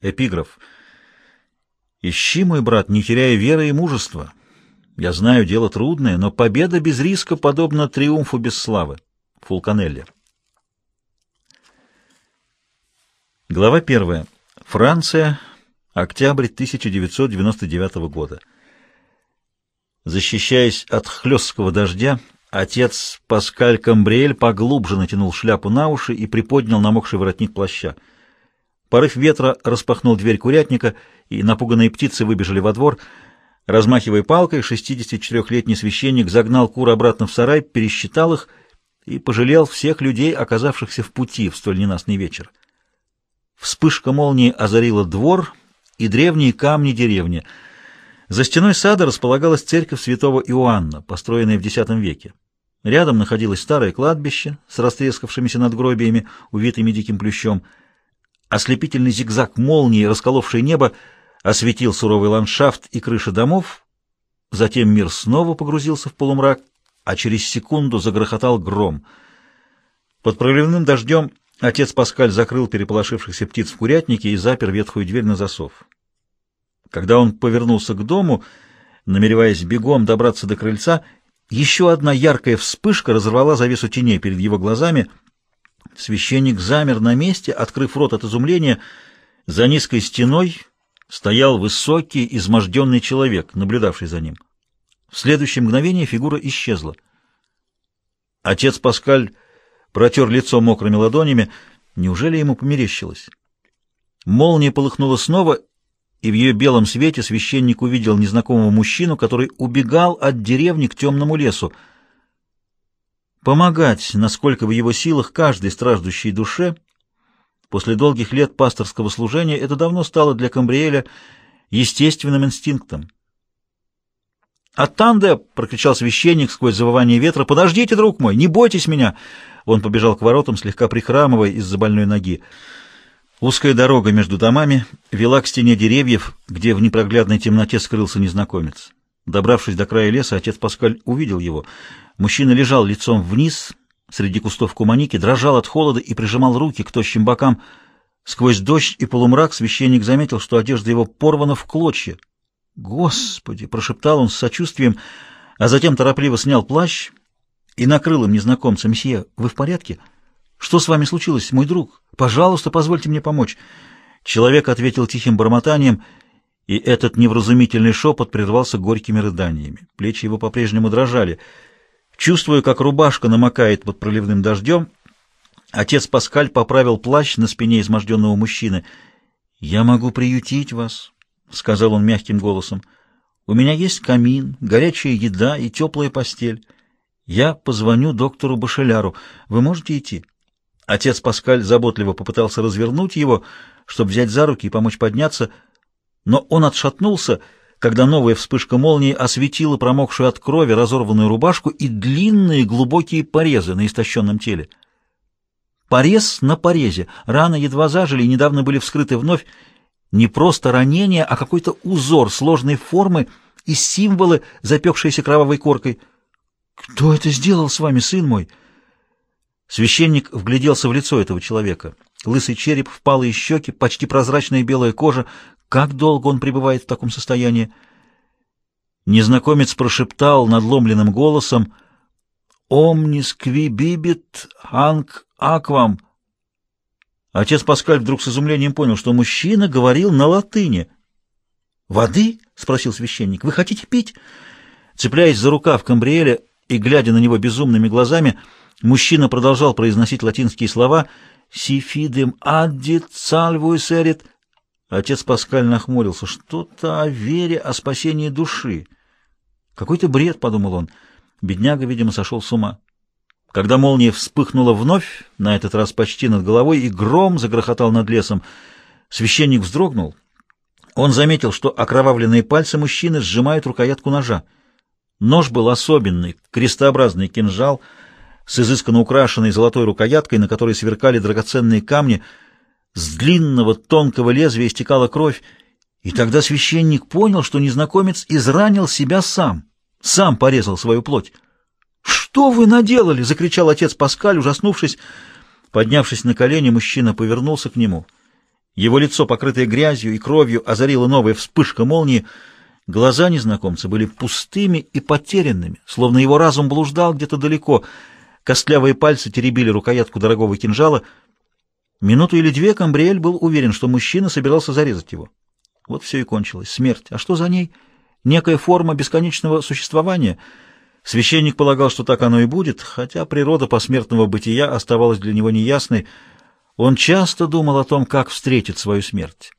Эпиграф. «Ищи, мой брат, не теряя веры и мужества. Я знаю, дело трудное, но победа без риска подобна триумфу без славы». Фулканелли. Глава 1. Франция. Октябрь 1999 года. Защищаясь от хлесткого дождя, отец Паскаль Камбриэль поглубже натянул шляпу на уши и приподнял намокший воротник плаща. Порыв ветра распахнул дверь курятника, и напуганные птицы выбежали во двор. Размахивая палкой, 64-летний священник загнал кур обратно в сарай, пересчитал их и пожалел всех людей, оказавшихся в пути в столь ненастный вечер. Вспышка молнии озарила двор и древние камни деревни — за стеной сада располагалась церковь святого Иоанна, построенная в X веке. Рядом находилось старое кладбище с растрескавшимися надгробиями, увитыми диким плющом. Ослепительный зигзаг молнии, расколовший небо, осветил суровый ландшафт и крыши домов. Затем мир снова погрузился в полумрак, а через секунду загрохотал гром. Под проливным дождем отец Паскаль закрыл переполошившихся птиц в курятнике и запер ветхую дверь на засов. Когда он повернулся к дому, намереваясь бегом добраться до крыльца, еще одна яркая вспышка разорвала завесу теней перед его глазами. Священник замер на месте, открыв рот от изумления. За низкой стеной стоял высокий, изможденный человек, наблюдавший за ним. В следующее мгновение фигура исчезла. Отец Паскаль протер лицо мокрыми ладонями. Неужели ему померещилось? Молния полыхнула снова, и в ее белом свете священник увидел незнакомого мужчину, который убегал от деревни к темному лесу. Помогать, насколько в его силах, каждой страждущей душе, после долгих лет пасторского служения, это давно стало для Камбриэля естественным инстинктом. «Аттанде!» — прокричал священник сквозь завывание ветра. «Подождите, друг мой, не бойтесь меня!» Он побежал к воротам, слегка прихрамывая из-за больной ноги. Узкая дорога между домами вела к стене деревьев, где в непроглядной темноте скрылся незнакомец. Добравшись до края леса, отец Паскаль увидел его. Мужчина лежал лицом вниз среди кустов куманики, дрожал от холода и прижимал руки к тощим бокам. Сквозь дождь и полумрак священник заметил, что одежда его порвана в клочья. «Господи!» — прошептал он с сочувствием, а затем торопливо снял плащ и накрыл им незнакомца. «Мсье, вы в порядке?» «Что с вами случилось, мой друг? Пожалуйста, позвольте мне помочь». Человек ответил тихим бормотанием, и этот невразумительный шепот прервался горькими рыданиями. Плечи его по-прежнему дрожали. Чувствуя, как рубашка намокает под проливным дождем, отец Паскаль поправил плащ на спине изможденного мужчины. «Я могу приютить вас», — сказал он мягким голосом. «У меня есть камин, горячая еда и теплая постель. Я позвоню доктору Башеляру. Вы можете идти?» Отец Паскаль заботливо попытался развернуть его, чтобы взять за руки и помочь подняться, но он отшатнулся, когда новая вспышка молнии осветила промокшую от крови разорванную рубашку и длинные глубокие порезы на истощенном теле. Порез на порезе. Раны едва зажили и недавно были вскрыты вновь. Не просто ранение, а какой-то узор сложной формы и символы, запекшиеся кровавой коркой. «Кто это сделал с вами, сын мой?» Священник вгляделся в лицо этого человека. Лысый череп, впалые щеки, почти прозрачная белая кожа. Как долго он пребывает в таком состоянии? Незнакомец прошептал надломленным голосом «Омнис кви бибит анг аквам». Отец Паскаль вдруг с изумлением понял, что мужчина говорил на латыни. «Воды?» — спросил священник. «Вы хотите пить?» Цепляясь за рукав Камбриэля и глядя на него безумными глазами, — Мужчина продолжал произносить латинские слова «Сифидем аддит сальвуис эрит». Отец Паскаль нахмурился. Что-то о вере, о спасении души. Какой-то бред, подумал он. Бедняга, видимо, сошел с ума. Когда молния вспыхнула вновь, на этот раз почти над головой, и гром загрохотал над лесом, священник вздрогнул. Он заметил, что окровавленные пальцы мужчины сжимают рукоятку ножа. Нож был особенный, крестообразный кинжал — с изысканно украшенной золотой рукояткой, на которой сверкали драгоценные камни. С длинного тонкого лезвия истекала кровь, и тогда священник понял, что незнакомец изранил себя сам, сам порезал свою плоть. «Что вы наделали?» — закричал отец Паскаль, ужаснувшись. Поднявшись на колени, мужчина повернулся к нему Его лицо, покрытое грязью и кровью, озарила новая вспышка молнии. Глаза незнакомца были пустыми и потерянными, словно его разум блуждал где-то далеко. Костлявые пальцы теребили рукоятку дорогого кинжала. Минуту или две Камбриэль был уверен, что мужчина собирался зарезать его. Вот все и кончилось. Смерть. А что за ней? Некая форма бесконечного существования. Священник полагал, что так оно и будет, хотя природа посмертного бытия оставалась для него неясной. Он часто думал о том, как встретит свою смерть.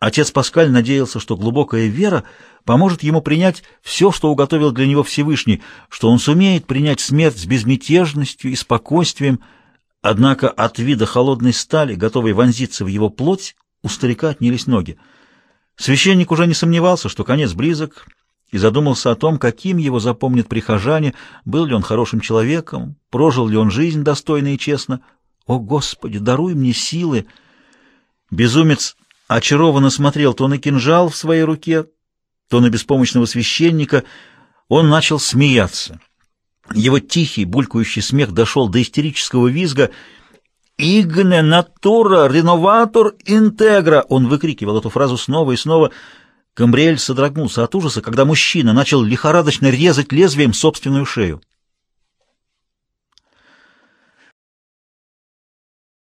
Отец Паскаль надеялся, что глубокая вера поможет ему принять все, что уготовил для него Всевышний, что он сумеет принять смерть с безмятежностью и спокойствием, однако от вида холодной стали, готовой вонзиться в его плоть, у старика отнялись ноги. Священник уже не сомневался, что конец близок, и задумался о том, каким его запомнят прихожане, был ли он хорошим человеком, прожил ли он жизнь достойно и честно — «О, Господи, даруй мне силы!» Безумец очарованно смотрел то на кинжал в своей руке, то на беспомощного священника. Он начал смеяться. Его тихий, булькающий смех дошел до истерического визга. «Игне натура реноватор интегра!» Он выкрикивал эту фразу снова и снова. Камбриэль содрогнулся от ужаса, когда мужчина начал лихорадочно резать лезвием собственную шею.